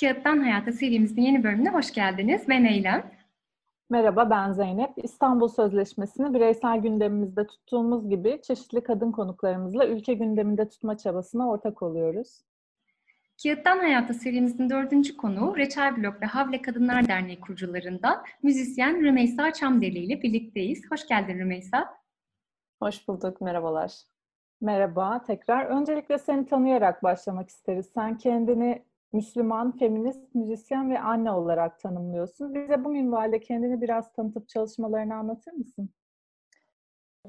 Kağıttan Hayata serimizin yeni bölümüne hoş geldiniz. Ben Eylem. Merhaba, ben Zeynep. İstanbul Sözleşmesi'ni bireysel gündemimizde tuttuğumuz gibi çeşitli kadın konuklarımızla ülke gündeminde tutma çabasına ortak oluyoruz. Kağıttan Hayata serimizin dördüncü konuğu Reçel Blok ve Havle Kadınlar Derneği kurucularından müzisyen Rümeysa Çamdeli ile birlikteyiz. Hoş geldin Rümeysa. Hoş bulduk, merhabalar. Merhaba, tekrar. Öncelikle seni tanıyarak başlamak isteriz. Sen kendini Müslüman, feminist, müzisyen ve anne olarak tanımlıyorsun. Bize bu minvalde kendini biraz tanıtıp çalışmalarını anlatır mısın?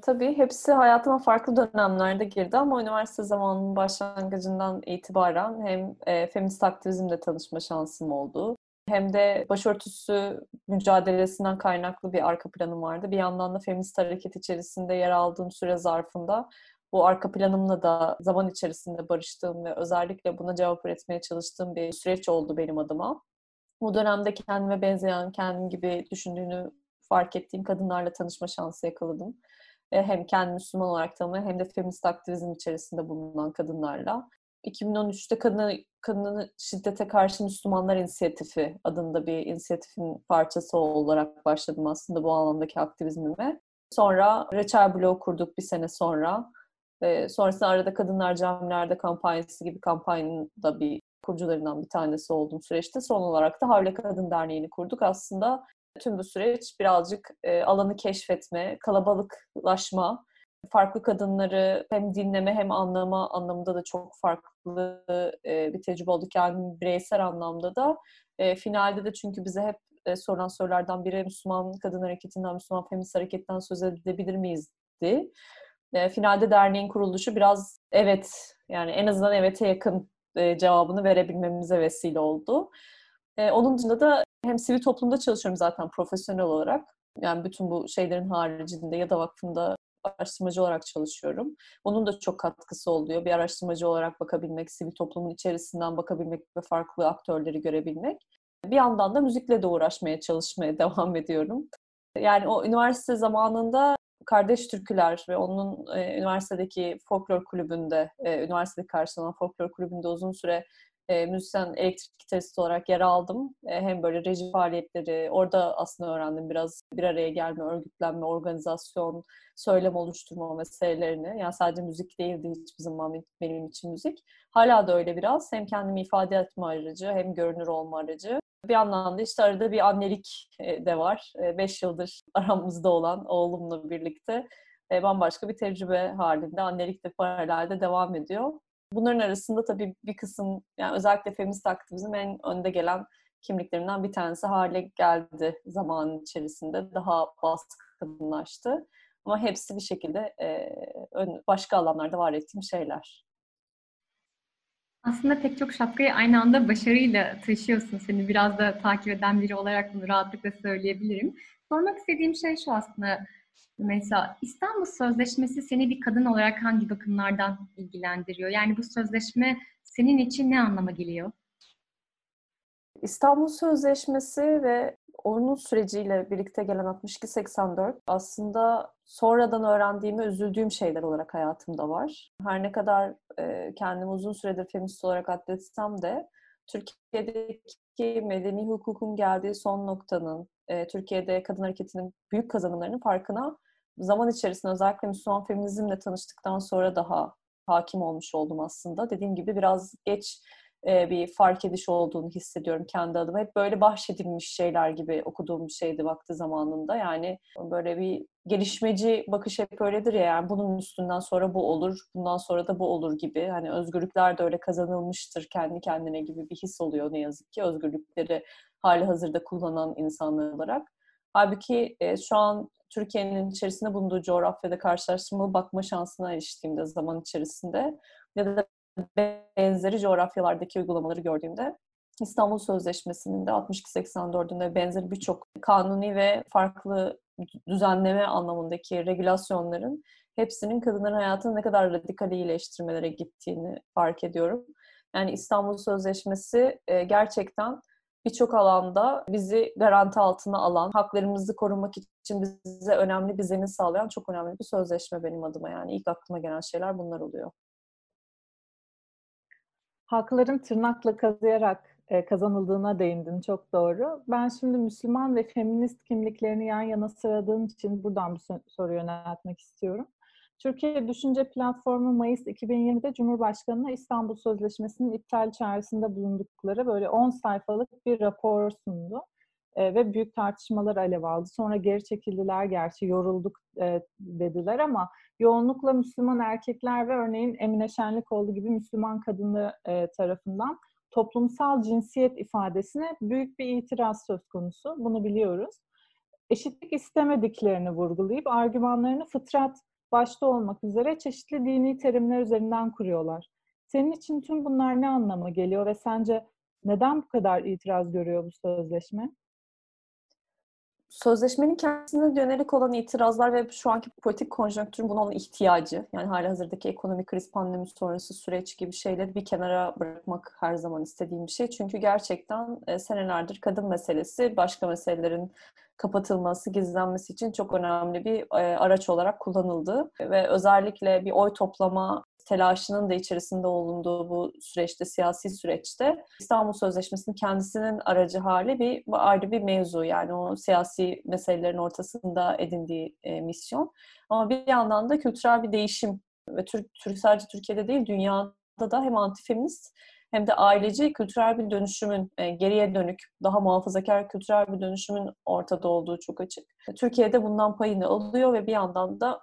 Tabii hepsi hayatıma farklı dönemlerde girdi ama üniversite zamanının başlangıcından itibaren hem e, feminist aktivizmle tanışma şansım oldu. Hem de başörtüsü mücadelesinden kaynaklı bir arka planım vardı. Bir yandan da feminist hareket içerisinde yer aldığım süre zarfında bu arka planımla da zaman içerisinde barıştığım ve özellikle buna cevap üretmeye çalıştığım bir süreç oldu benim adıma. Bu dönemde kendime benzeyen, kendim gibi düşündüğünü fark ettiğim kadınlarla tanışma şansı yakaladım. E, hem kendi Müslüman olarak tanımayan hem de feminist aktivizm içerisinde bulunan kadınlarla. 2013'te kadın, kadın şiddete karşı Müslümanlar İnisiyatifi adında bir inisiyatifin parçası olarak başladım aslında bu alandaki aktivizmime. Sonra Reçel Blog kurduk bir sene sonra. E, sonrasında arada Kadınlar Camilerde kampanyası gibi kampanyanın da bir kurucularından bir tanesi olduğum süreçte son olarak da Havle Kadın Derneği'ni kurduk. Aslında tüm bu süreç birazcık e, alanı keşfetme, kalabalıklaşma, farklı kadınları hem dinleme hem anlama anlamında da çok farklı e, bir tecrübe oldu. Yani bireysel anlamda da. E, finalde de çünkü bize hep e, sorulan sorulardan biri Müslüman Kadın Hareketi'nden, Müslüman Feminist Hareket'ten söz edebilir miyizdi. E, finalde derneğin kuruluşu biraz evet yani en azından evete yakın e, cevabını verebilmemize vesile oldu. E, onun dışında da hem sivil toplumda çalışıyorum zaten profesyonel olarak. Yani bütün bu şeylerin haricinde ya da vakfında araştırmacı olarak çalışıyorum. Onun da çok katkısı oluyor. Bir araştırmacı olarak bakabilmek, sivil toplumun içerisinden bakabilmek ve farklı aktörleri görebilmek. Bir yandan da müzikle de uğraşmaya, çalışmaya devam ediyorum. Yani o üniversite zamanında Kardeş Türküler ve onun e, üniversitedeki folklor kulübünde, e, üniversitedeki karşılanan folklor kulübünde uzun süre e, müzisyen elektrik gitaristi olarak yer aldım. E, hem böyle reji faaliyetleri, orada aslında öğrendim biraz bir araya gelme, örgütlenme, organizasyon, söylem oluşturma meselelerini. Yani sadece müzik değildi hiçbir zaman benim için müzik. Hala da öyle biraz. Hem kendimi ifade etme aracı, hem görünür olma aracı. Bir yandan da işte arada bir annelik e, de var. E, beş yıldır aramızda olan oğlumla birlikte e, bambaşka bir tecrübe halinde. Annelik de paralelde devam ediyor. Bunların arasında tabii bir kısım, yani özellikle feminist aktivizm en önde gelen kimliklerimden bir tanesi hale geldi zaman içerisinde. Daha baskınlaştı. Ama hepsi bir şekilde başka alanlarda var ettiğim şeyler. Aslında pek çok şapkayı aynı anda başarıyla taşıyorsun. Seni biraz da takip eden biri olarak bunu rahatlıkla söyleyebilirim. Sormak istediğim şey şu aslında. Mesela İstanbul Sözleşmesi seni bir kadın olarak hangi bakımlardan ilgilendiriyor? Yani bu sözleşme senin için ne anlama geliyor? İstanbul Sözleşmesi ve onun süreciyle birlikte gelen 62-84 aslında sonradan öğrendiğime üzüldüğüm şeyler olarak hayatımda var. Her ne kadar e, kendimi uzun süredir feminist olarak addetsem de Türkiye'deki medeni hukukun geldiği son noktanın, e, Türkiye'de kadın hareketinin büyük kazanımlarının farkına zaman içerisinde özellikle Müslüman feminizmle tanıştıktan sonra daha hakim olmuş oldum aslında. Dediğim gibi biraz geç e, bir fark ediş olduğunu hissediyorum kendi adıma. Hep böyle bahşedilmiş şeyler gibi okuduğum bir şeydi vakti zamanında. Yani böyle bir gelişmeci bakış hep öyledir ya yani bunun üstünden sonra bu olur, bundan sonra da bu olur gibi. Hani özgürlükler de öyle kazanılmıştır kendi kendine gibi bir his oluyor ne yazık ki özgürlükleri hali hazırda kullanan insanlar olarak. Halbuki e, şu an Türkiye'nin içerisinde bulunduğu coğrafyada karşılaştırmalı bakma şansına eriştiğimde zaman içerisinde ya da benzeri coğrafyalardaki uygulamaları gördüğümde İstanbul Sözleşmesi'nin de 62-84'ünde benzeri birçok kanuni ve farklı düzenleme anlamındaki regülasyonların hepsinin kadınların hayatını ne kadar radikal iyileştirmelere gittiğini fark ediyorum. Yani İstanbul Sözleşmesi e, gerçekten birçok alanda bizi garanti altına alan, haklarımızı korumak için bize önemli bir zemin sağlayan çok önemli bir sözleşme benim adıma. Yani ilk aklıma gelen şeyler bunlar oluyor hakların tırnakla kazıyarak e, kazanıldığına değindin. Çok doğru. Ben şimdi Müslüman ve feminist kimliklerini yan yana sıradığın için buradan bir soru yöneltmek istiyorum. Türkiye Düşünce Platformu Mayıs 2020'de Cumhurbaşkanı'na İstanbul Sözleşmesi'nin iptal çağrısında bulundukları böyle 10 sayfalık bir rapor sundu. E, ve büyük tartışmalar alev aldı. Sonra geri çekildiler gerçi yorulduk e, dediler ama yoğunlukla Müslüman erkekler ve örneğin Emine Şenlikoğlu gibi Müslüman kadını e, tarafından toplumsal cinsiyet ifadesine büyük bir itiraz söz konusu. Bunu biliyoruz. Eşitlik istemediklerini vurgulayıp argümanlarını fıtrat başta olmak üzere çeşitli dini terimler üzerinden kuruyorlar. Senin için tüm bunlar ne anlama geliyor ve sence neden bu kadar itiraz görüyor bu sözleşme? Sözleşmenin kendisine yönelik olan itirazlar ve şu anki politik konjonktürün buna olan ihtiyacı, yani hali hazırdaki ekonomik kriz pandemi sonrası süreç gibi şeyleri bir kenara bırakmak her zaman istediğim bir şey. Çünkü gerçekten e, senelerdir kadın meselesi başka meselelerin kapatılması, gizlenmesi için çok önemli bir e, araç olarak kullanıldı. Ve özellikle bir oy toplama telaşının da içerisinde olunduğu bu süreçte, siyasi süreçte İstanbul Sözleşmesi'nin kendisinin aracı hali bir ayrı bir mevzu. Yani o siyasi meselelerin ortasında edindiği e, misyon. Ama bir yandan da kültürel bir değişim ve Türk, Türk sadece Türkiye'de değil dünyada da hem antifeminist hem de aileci kültürel bir dönüşümün e, geriye dönük, daha muhafazakar kültürel bir dönüşümün ortada olduğu çok açık. Türkiye'de bundan payını alıyor ve bir yandan da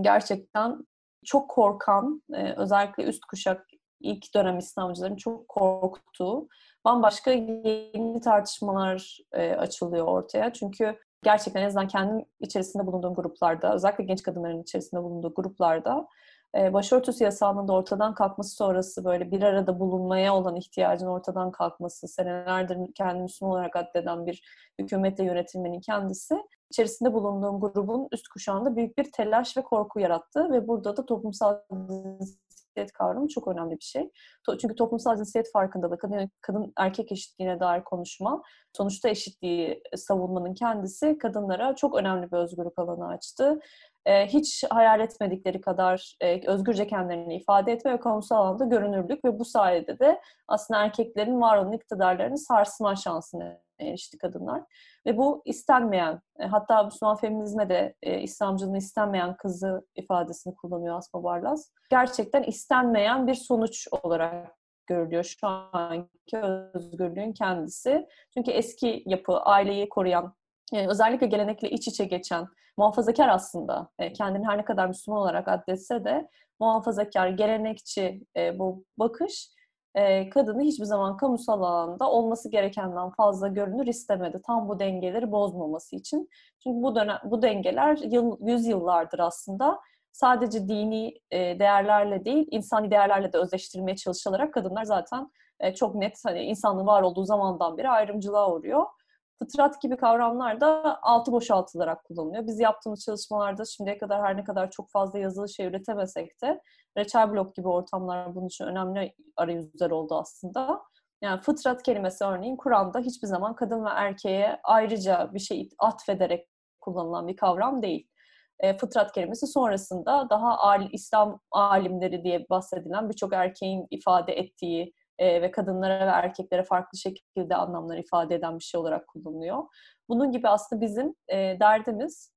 gerçekten çok korkan, e, özellikle üst kuşak ilk dönem İslamcıların çok korktuğu bambaşka yeni tartışmalar e, açılıyor ortaya. Çünkü gerçekten en azından kendim içerisinde bulunduğum gruplarda, özellikle genç kadınların içerisinde bulunduğu gruplarda e, başörtüsü yasağının da ortadan kalkması sonrası böyle bir arada bulunmaya olan ihtiyacın ortadan kalkması, senelerdir kendi Müslüman olarak addeden bir hükümetle yönetilmenin kendisi içerisinde bulunduğum grubun üst kuşağında büyük bir telaş ve korku yarattı ve burada da toplumsal cinsiyet kavramı çok önemli bir şey. Çünkü toplumsal cinsiyet farkındalığı, kadın, kadın erkek eşitliğine dair konuşma, sonuçta eşitliği savunmanın kendisi kadınlara çok önemli bir özgürlük alanı açtı. Hiç hayal etmedikleri kadar özgürce kendilerini ifade etme ve kamusal alanda görünürlük ve bu sayede de aslında erkeklerin var olan iktidarlarını sarsma şansını erişti kadınlar. Ve bu istenmeyen, hatta Müslüman feminizme de e, İslamcının istenmeyen kızı ifadesini kullanıyor Asma Barlas. Gerçekten istenmeyen bir sonuç olarak görülüyor şu anki özgürlüğün kendisi. Çünkü eski yapı, aileyi koruyan, özellikle gelenekle iç içe geçen, muhafazakar aslında, kendini her ne kadar Müslüman olarak addetse de muhafazakar, gelenekçi bu bakış kadını hiçbir zaman kamusal alanda olması gerekenden fazla görünür istemedi. Tam bu dengeleri bozmaması için. Çünkü bu dönem bu dengeler yıl, yüz yıllardır aslında sadece dini değerlerle değil, insani değerlerle de özleştirmeye çalışılarak kadınlar zaten çok net hani insanlığın var olduğu zamandan beri ayrımcılığa uğruyor fıtrat gibi kavramlar da altı boşaltılarak kullanılıyor. Biz yaptığımız çalışmalarda şimdiye kadar her ne kadar çok fazla yazılı şey üretemesek de reçel blok gibi ortamlar bunun için önemli arayüzler oldu aslında. Yani fıtrat kelimesi örneğin Kur'an'da hiçbir zaman kadın ve erkeğe ayrıca bir şey atfederek kullanılan bir kavram değil. E, fıtrat kelimesi sonrasında daha al, İslam alimleri diye bahsedilen birçok erkeğin ifade ettiği e, ve kadınlara ve erkeklere farklı şekilde anlamlar ifade eden bir şey olarak kullanılıyor. Bunun gibi aslında bizim e, derdimiz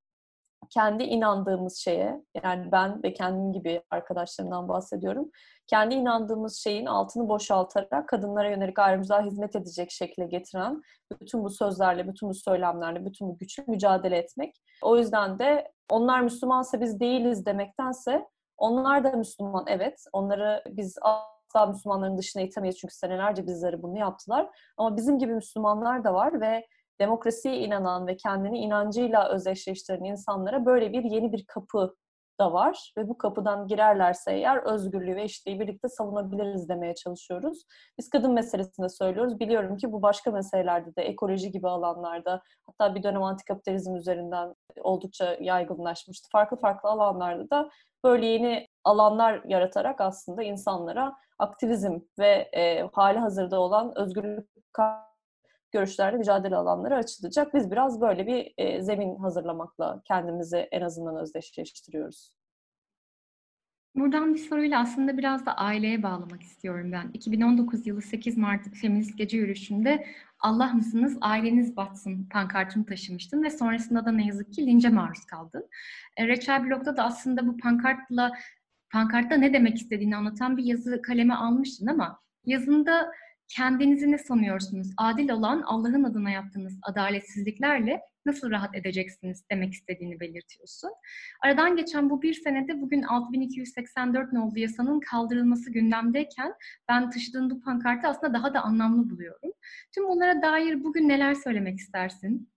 kendi inandığımız şeye, yani ben ve kendim gibi arkadaşlarımdan bahsediyorum, kendi inandığımız şeyin altını boşaltarak kadınlara yönelik ayrımcılığa hizmet edecek şekilde getiren bütün bu sözlerle, bütün bu söylemlerle, bütün bu güçlü mücadele etmek. O yüzden de onlar Müslümansa biz değiliz demektense onlar da Müslüman evet. Onları biz asla Müslümanların dışına itemeyiz çünkü senelerce bizleri bunu yaptılar. Ama bizim gibi Müslümanlar da var ve demokrasiye inanan ve kendini inancıyla özdeşleştiren insanlara böyle bir yeni bir kapı da var ve bu kapıdan girerlerse eğer özgürlüğü ve eşitliği birlikte savunabiliriz demeye çalışıyoruz. Biz kadın meselesinde söylüyoruz. Biliyorum ki bu başka meselelerde de ekoloji gibi alanlarda hatta bir dönem antikapitalizm üzerinden oldukça yaygınlaşmıştı. Farklı farklı alanlarda da böyle yeni alanlar yaratarak aslında insanlara aktivizm ve e, hali hazırda olan özgürlük görüşlerle mücadele alanları açılacak. Biz biraz böyle bir e, zemin hazırlamakla kendimizi en azından özdeşleştiriyoruz. Buradan bir soruyla aslında biraz da aileye bağlamak istiyorum ben. 2019 yılı 8 Mart Feminist Gece Yürüyüşü'nde Allah mısınız, aileniz batsın pankartını taşımıştın ve sonrasında da ne yazık ki lince maruz kaldın. E, Reçel Blog'da da aslında bu pankartla pankartta ne demek istediğini anlatan bir yazı kaleme almıştın ama yazında kendinizi ne sanıyorsunuz? Adil olan Allah'ın adına yaptığınız adaletsizliklerle nasıl rahat edeceksiniz demek istediğini belirtiyorsun. Aradan geçen bu bir senede bugün 6284 nolu yasanın kaldırılması gündemdeyken ben taşıdığın bu pankartı aslında daha da anlamlı buluyorum. Tüm bunlara dair bugün neler söylemek istersin?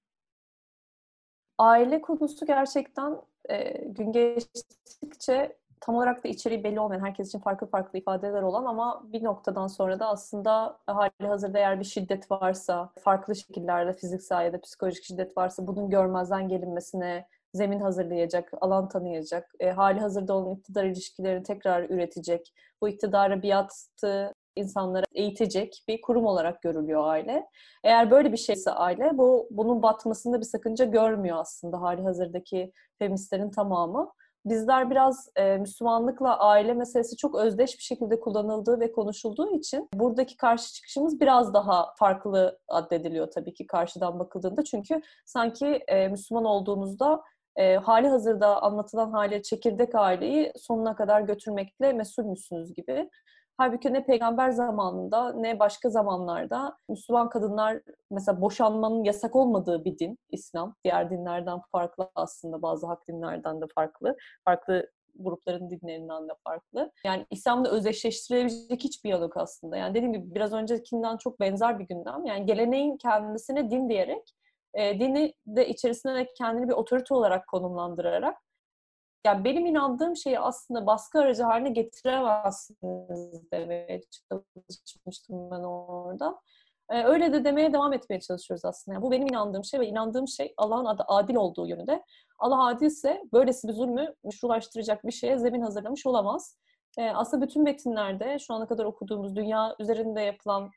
Aile konusu gerçekten e, gün geçtikçe tam olarak da içeriği belli olmayan, herkes için farklı farklı ifadeler olan ama bir noktadan sonra da aslında hali hazırda eğer bir şiddet varsa, farklı şekillerde fiziksel ya da psikolojik şiddet varsa bunun görmezden gelinmesine zemin hazırlayacak, alan tanıyacak, e, hali hazırda olan iktidar ilişkilerini tekrar üretecek, bu iktidara biatı insanları eğitecek bir kurum olarak görülüyor aile. Eğer böyle bir şeyse aile, bu bunun batmasında bir sakınca görmüyor aslında hali hazırdaki feministlerin tamamı bizler biraz e, Müslümanlıkla aile meselesi çok özdeş bir şekilde kullanıldığı ve konuşulduğu için buradaki karşı çıkışımız biraz daha farklı addediliyor tabii ki karşıdan bakıldığında. Çünkü sanki e, Müslüman olduğunuzda e, hali hazırda anlatılan hale çekirdek aileyi sonuna kadar götürmekle mesulmüşsünüz gibi. Halbuki ne peygamber zamanında ne başka zamanlarda Müslüman kadınlar mesela boşanmanın yasak olmadığı bir din İslam. Diğer dinlerden farklı aslında bazı hak dinlerden de farklı. Farklı grupların dinlerinden de farklı. Yani İslam'da özdeşleştirilebilecek hiçbir yanı yok aslında. Yani dediğim gibi biraz öncekinden çok benzer bir gündem. Yani geleneğin kendisine din diyerek, e, dini de içerisine kendini bir otorite olarak konumlandırarak yani benim inandığım şeyi aslında baskı aracı haline getiremezsiniz demeye çalışmıştım ben orada. Ee, öyle de demeye devam etmeye çalışıyoruz aslında. Yani bu benim inandığım şey ve inandığım şey Allah'ın adı adil olduğu yönünde. Allah adilse böylesi bir zulmü meşrulaştıracak bir şeye zemin hazırlamış olamaz. Ee, aslında bütün metinlerde şu ana kadar okuduğumuz dünya üzerinde yapılan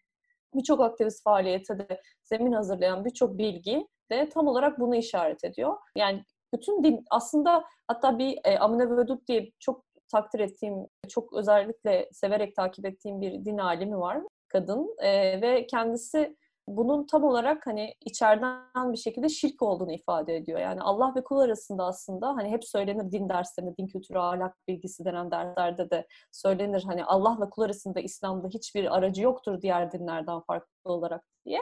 birçok aktivist faaliyete de zemin hazırlayan birçok bilgi de tam olarak bunu işaret ediyor. Yani bütün din aslında hatta bir e, Amine Vedud diye çok takdir ettiğim, çok özellikle severek takip ettiğim bir din alimi var kadın e, ve kendisi bunun tam olarak hani içeriden bir şekilde şirk olduğunu ifade ediyor. Yani Allah ve kul arasında aslında hani hep söylenir din derslerinde, din kültürü, ahlak bilgisi denen derslerde de söylenir. Hani Allah ve kul arasında İslam'da hiçbir aracı yoktur diğer dinlerden farklı olarak diye.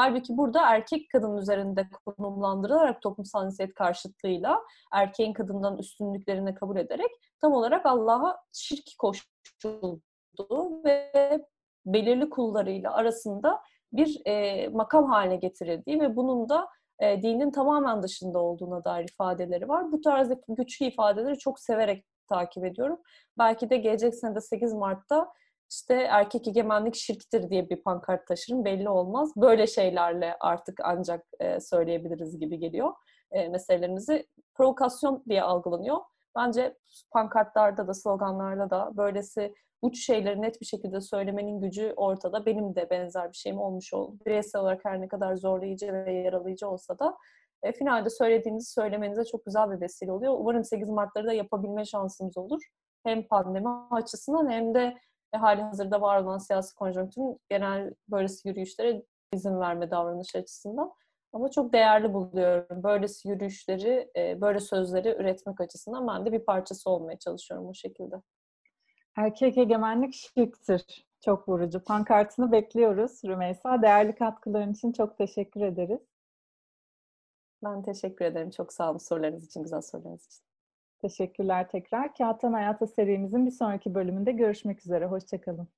Halbuki burada erkek kadın üzerinde konumlandırılarak toplumsal cinsiyet karşıtlığıyla erkeğin kadından üstünlüklerini kabul ederek tam olarak Allah'a şirk koşuldu ve belirli kullarıyla arasında bir e, makam haline getirildiği ve bunun da e, dinin tamamen dışında olduğuna dair ifadeleri var. Bu tarzdaki güçlü ifadeleri çok severek takip ediyorum. Belki de gelecek sene de 8 Mart'ta işte erkek egemenlik şirktir diye bir pankart taşırım belli olmaz. Böyle şeylerle artık ancak e, söyleyebiliriz gibi geliyor e, meselelerimizi. Provokasyon diye algılanıyor. Bence pankartlarda da sloganlarda da böylesi uç şeyleri net bir şekilde söylemenin gücü ortada. Benim de benzer bir şeyim olmuş oldu. Bireysel olarak her ne kadar zorlayıcı ve yaralayıcı olsa da e, finalde söylediğinizi söylemenize çok güzel bir vesile oluyor. Umarım 8 Mart'ları da yapabilme şansımız olur. Hem pandemi açısından hem de ve hali hazırda var olan siyasi konjonktürün genel böylesi yürüyüşlere izin verme davranış açısından. Ama çok değerli buluyorum. Böylesi yürüyüşleri, e, böyle sözleri üretmek açısından ben de bir parçası olmaya çalışıyorum bu şekilde. Erkek egemenlik şirktir. Çok vurucu. Pankartını bekliyoruz Rümeysa. Değerli katkıların için çok teşekkür ederiz. Ben teşekkür ederim. Çok sağ olun sorularınız için, güzel sorularınız için. Teşekkürler tekrar. Kağıttan Hayata serimizin bir sonraki bölümünde görüşmek üzere. Hoşçakalın.